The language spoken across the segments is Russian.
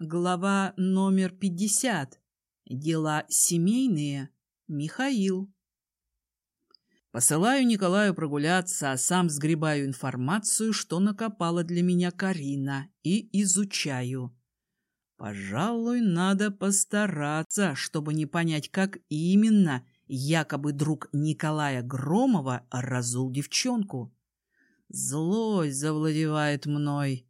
Глава номер 50. Дела семейные. Михаил. Посылаю Николаю прогуляться, а сам сгребаю информацию, что накопала для меня Карина, и изучаю. Пожалуй, надо постараться, чтобы не понять, как именно якобы друг Николая Громова разул девчонку. Злость завладевает мной.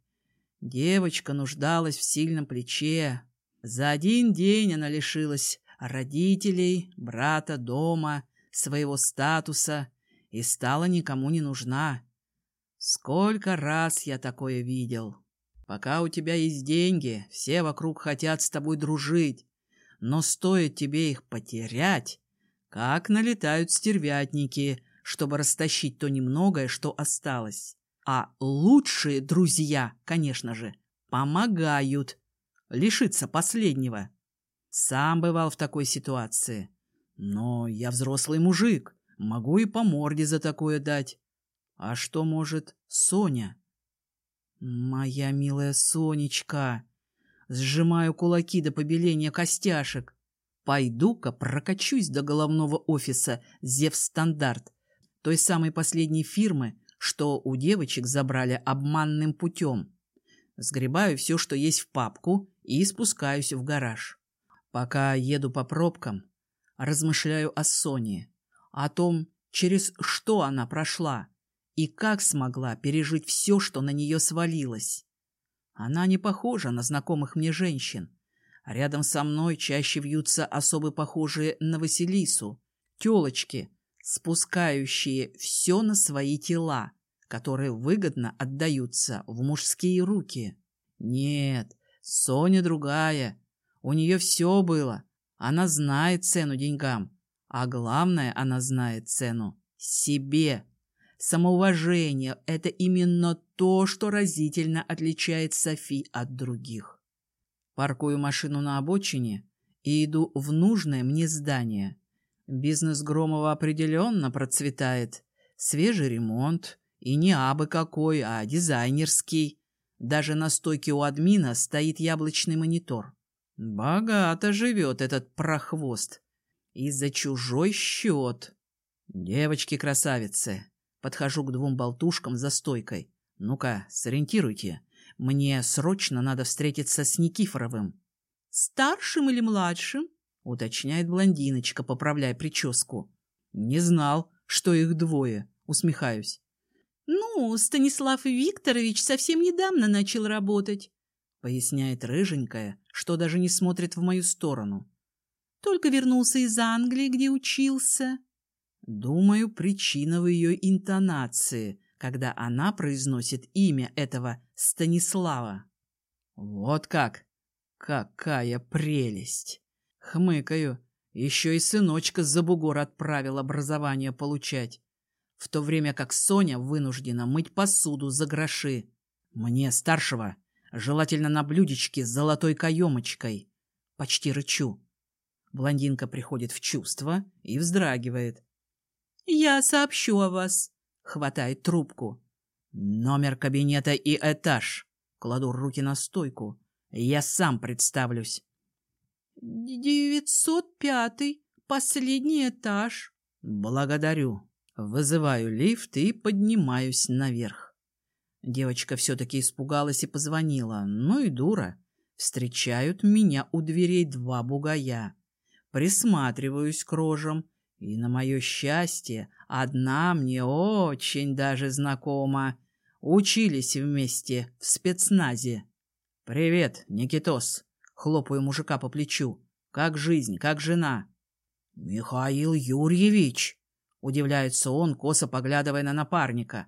Девочка нуждалась в сильном плече. За один день она лишилась родителей, брата, дома, своего статуса и стала никому не нужна. Сколько раз я такое видел. Пока у тебя есть деньги, все вокруг хотят с тобой дружить, но стоит тебе их потерять, как налетают стервятники, чтобы растащить то немногое, что осталось. А лучшие друзья, конечно же, помогают лишиться последнего. Сам бывал в такой ситуации. Но я взрослый мужик, могу и по морде за такое дать. А что может Соня? Моя милая Сонечка. Сжимаю кулаки до побеления костяшек. Пойду-ка прокачусь до головного офиса Зевстандарт, той самой последней фирмы, что у девочек забрали обманным путем. Сгребаю все, что есть в папку, и спускаюсь в гараж. Пока еду по пробкам, размышляю о Соне, о том, через что она прошла и как смогла пережить все, что на нее свалилось. Она не похожа на знакомых мне женщин. Рядом со мной чаще вьются особо похожие на Василису, телочки, спускающие все на свои тела, которые выгодно отдаются в мужские руки. Нет, Соня другая. У нее все было. Она знает цену деньгам. А главное, она знает цену себе. Самоуважение – это именно то, что разительно отличает Софи от других. Паркую машину на обочине и иду в нужное мне здание. Бизнес Громова определенно процветает. Свежий ремонт. И не абы какой, а дизайнерский. Даже на стойке у админа стоит яблочный монитор. Богато живет этот прохвост. И за чужой счет. Девочки-красавицы. Подхожу к двум болтушкам за стойкой. Ну-ка, сориентируйте. Мне срочно надо встретиться с Никифоровым. Старшим или младшим? — уточняет блондиночка, поправляя прическу. «Не знал, что их двое», — усмехаюсь. «Ну, Станислав Викторович совсем недавно начал работать», — поясняет рыженькая, что даже не смотрит в мою сторону. «Только вернулся из Англии, где учился». Думаю, причина в ее интонации, когда она произносит имя этого Станислава. Вот как! Какая прелесть! Хмыкаю. Еще и сыночка за бугор отправил образование получать. В то время как Соня вынуждена мыть посуду за гроши. Мне, старшего, желательно на блюдечке с золотой каемочкой. Почти рычу. Блондинка приходит в чувство и вздрагивает. «Я сообщу о вас», — хватает трубку. «Номер кабинета и этаж». Кладу руки на стойку. «Я сам представлюсь». «Девятьсот пятый, последний этаж». «Благодарю. Вызываю лифт и поднимаюсь наверх». Девочка все-таки испугалась и позвонила. Ну и дура. Встречают меня у дверей два бугая. Присматриваюсь к рожам. И, на мое счастье, одна мне очень даже знакома. Учились вместе в спецназе. «Привет, Никитос!» Хлопаю мужика по плечу. «Как жизнь, как жена?» «Михаил Юрьевич!» Удивляется он, косо поглядывая на напарника.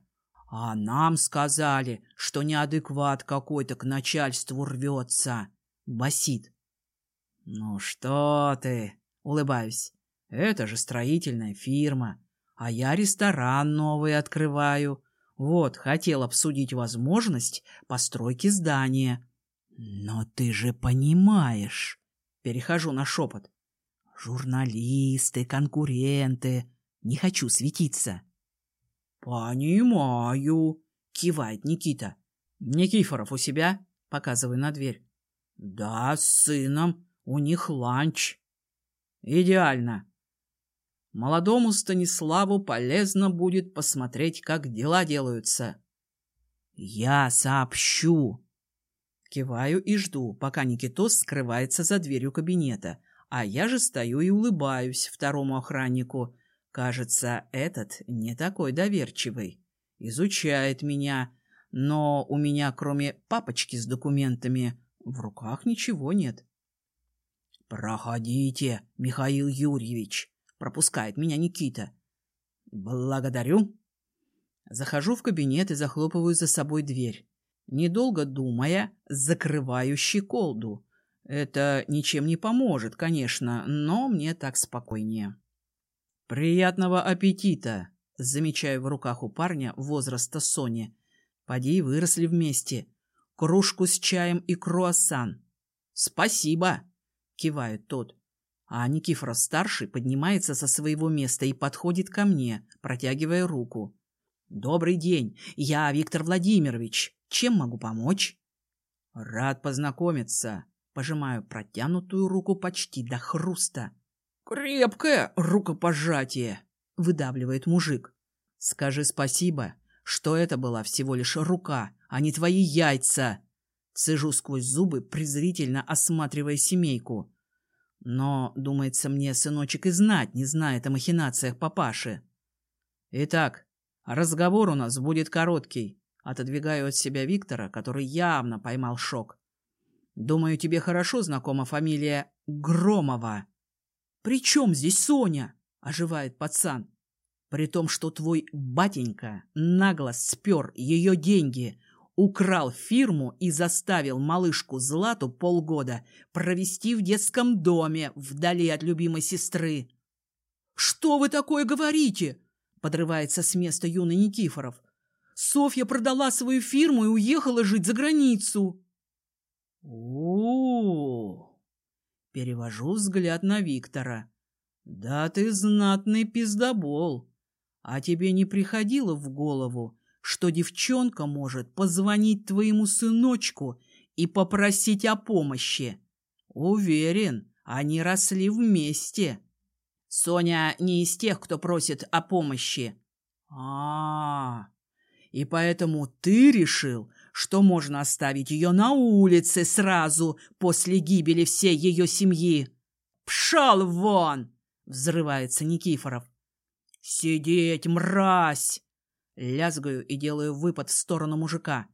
«А нам сказали, что неадекват какой-то к начальству рвется!» Басит. «Ну что ты!» — улыбаюсь. «Это же строительная фирма, а я ресторан новый открываю. Вот, хотел обсудить возможность постройки здания. Но ты же понимаешь, перехожу на шепот. Журналисты, конкуренты, не хочу светиться. Понимаю, кивает Никита. Никифоров у себя? Показываю на дверь. Да, с сыном. У них ланч. Идеально. Молодому Станиславу полезно будет посмотреть, как дела делаются. Я сообщу. Киваю и жду, пока Никитос скрывается за дверью кабинета, а я же стою и улыбаюсь второму охраннику. Кажется, этот не такой доверчивый. Изучает меня, но у меня, кроме папочки с документами, в руках ничего нет. «Проходите, Михаил Юрьевич», — пропускает меня Никита. «Благодарю». Захожу в кабинет и захлопываю за собой дверь. Недолго думая, закрываю щеколду. Это ничем не поможет, конечно, но мне так спокойнее. «Приятного аппетита!» — замечаю в руках у парня возраста Сони. «Поди, выросли вместе кружку с чаем и круассан. «Спасибо!» — кивает тот. А Никифоров-старший поднимается со своего места и подходит ко мне, протягивая руку. «Добрый день! Я Виктор Владимирович. Чем могу помочь?» «Рад познакомиться!» Пожимаю протянутую руку почти до хруста. «Крепкое рукопожатие!» — выдавливает мужик. «Скажи спасибо, что это была всего лишь рука, а не твои яйца. Цежу сквозь зубы, презрительно осматривая семейку. Но, думается мне, сыночек и знать не знает о махинациях папаши. Итак, разговор у нас будет короткий. Отодвигаю от себя Виктора, который явно поймал шок. Думаю, тебе хорошо знакома фамилия Громова. «При чем здесь Соня?» – оживает пацан. При том, что твой батенька нагло спер ее деньги, украл фирму и заставил малышку Злату полгода провести в детском доме вдали от любимой сестры. «Что вы такое говорите?» – подрывается с места юный Никифоров. «Софья продала свою фирму и уехала жить за границу». «О-о-о!» Перевожу взгляд на Виктора. «Да ты знатный пиздобол!» А тебе не приходило в голову, что девчонка может позвонить твоему сыночку и попросить о помощи? Уверен, они росли вместе. Соня не из тех, кто просит о помощи. А, -а, -а. И поэтому ты решил, что можно оставить ее на улице сразу после гибели всей ее семьи. «Пшел вон!» — взрывается Никифоров. «Сидеть, мразь!» Лязгаю и делаю выпад в сторону мужика.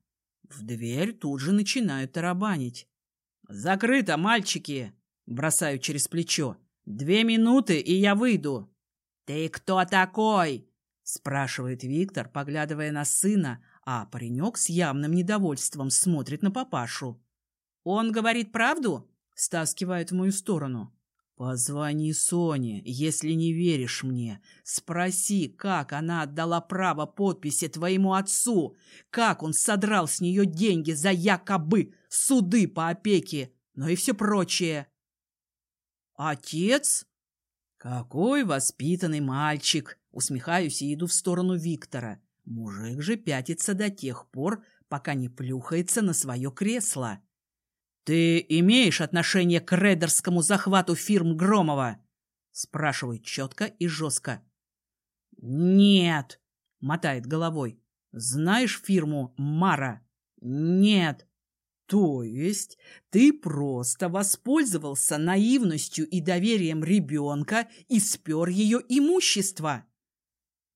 В дверь тут же начинают тарабанить. «Закрыто, мальчики!» Бросаю через плечо. «Две минуты, и я выйду!» «Ты кто такой?» Спрашивает Виктор, поглядывая на сына, а паренек с явным недовольством смотрит на папашу. «Он говорит правду?» Стаскивает в мою сторону. Позвони Соне, если не веришь мне. Спроси, как она отдала право подписи твоему отцу, как он содрал с нее деньги за якобы суды по опеке, ну и все прочее. Отец? Какой воспитанный мальчик! Усмехаюсь и иду в сторону Виктора. Мужик же пятится до тех пор, пока не плюхается на свое кресло. «Ты имеешь отношение к рейдерскому захвату фирм Громова?» Спрашивает четко и жестко. «Нет», — мотает головой. «Знаешь фирму Мара?» «Нет». «То есть ты просто воспользовался наивностью и доверием ребенка и спер ее имущество?»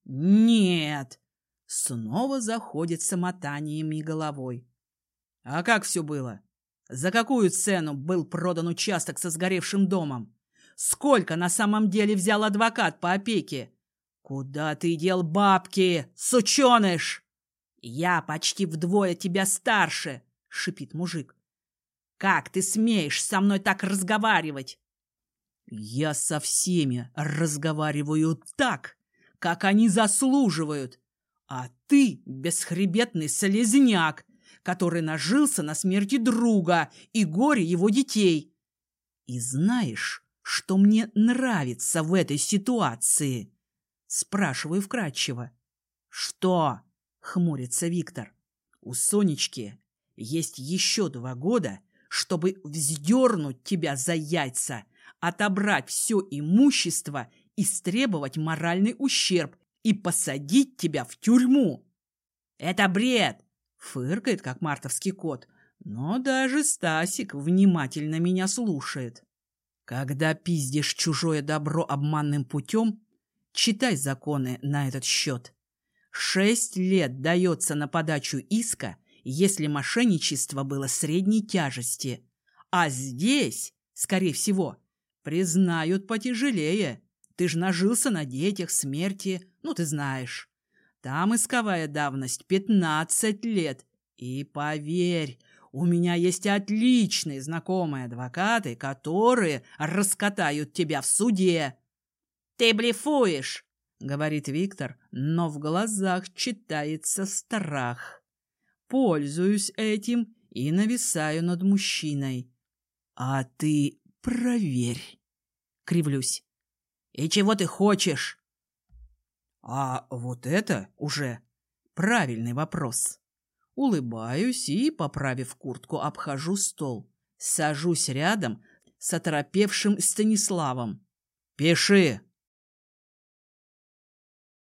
«Нет». Снова заходит самотаниями головой. «А как все было?» За какую цену был продан участок со сгоревшим домом? Сколько на самом деле взял адвокат по опеке? Куда ты дел бабки, сученыш? Я почти вдвое тебя старше, шипит мужик. Как ты смеешь со мной так разговаривать? Я со всеми разговариваю так, как они заслуживают. А ты бесхребетный слезняк, который нажился на смерти друга и горе его детей. И знаешь, что мне нравится в этой ситуации? Спрашиваю вкратчиво. Что? Хмурится Виктор. У Сонечки есть еще два года, чтобы вздернуть тебя за яйца, отобрать все имущество, истребовать моральный ущерб и посадить тебя в тюрьму. Это бред! Фыркает, как мартовский кот, но даже Стасик внимательно меня слушает. Когда пиздишь чужое добро обманным путем, читай законы на этот счет. Шесть лет дается на подачу иска, если мошенничество было средней тяжести. А здесь, скорее всего, признают потяжелее. Ты ж нажился на детях, смерти, ну ты знаешь. Там исковая давность пятнадцать лет. И поверь, у меня есть отличные знакомые адвокаты, которые раскатают тебя в суде. Ты блефуешь, говорит Виктор, но в глазах читается страх. Пользуюсь этим и нависаю над мужчиной. А ты проверь. Кривлюсь. И чего ты хочешь? А вот это уже правильный вопрос. Улыбаюсь и, поправив куртку, обхожу стол. Сажусь рядом с оторопевшим Станиславом. «Пиши!»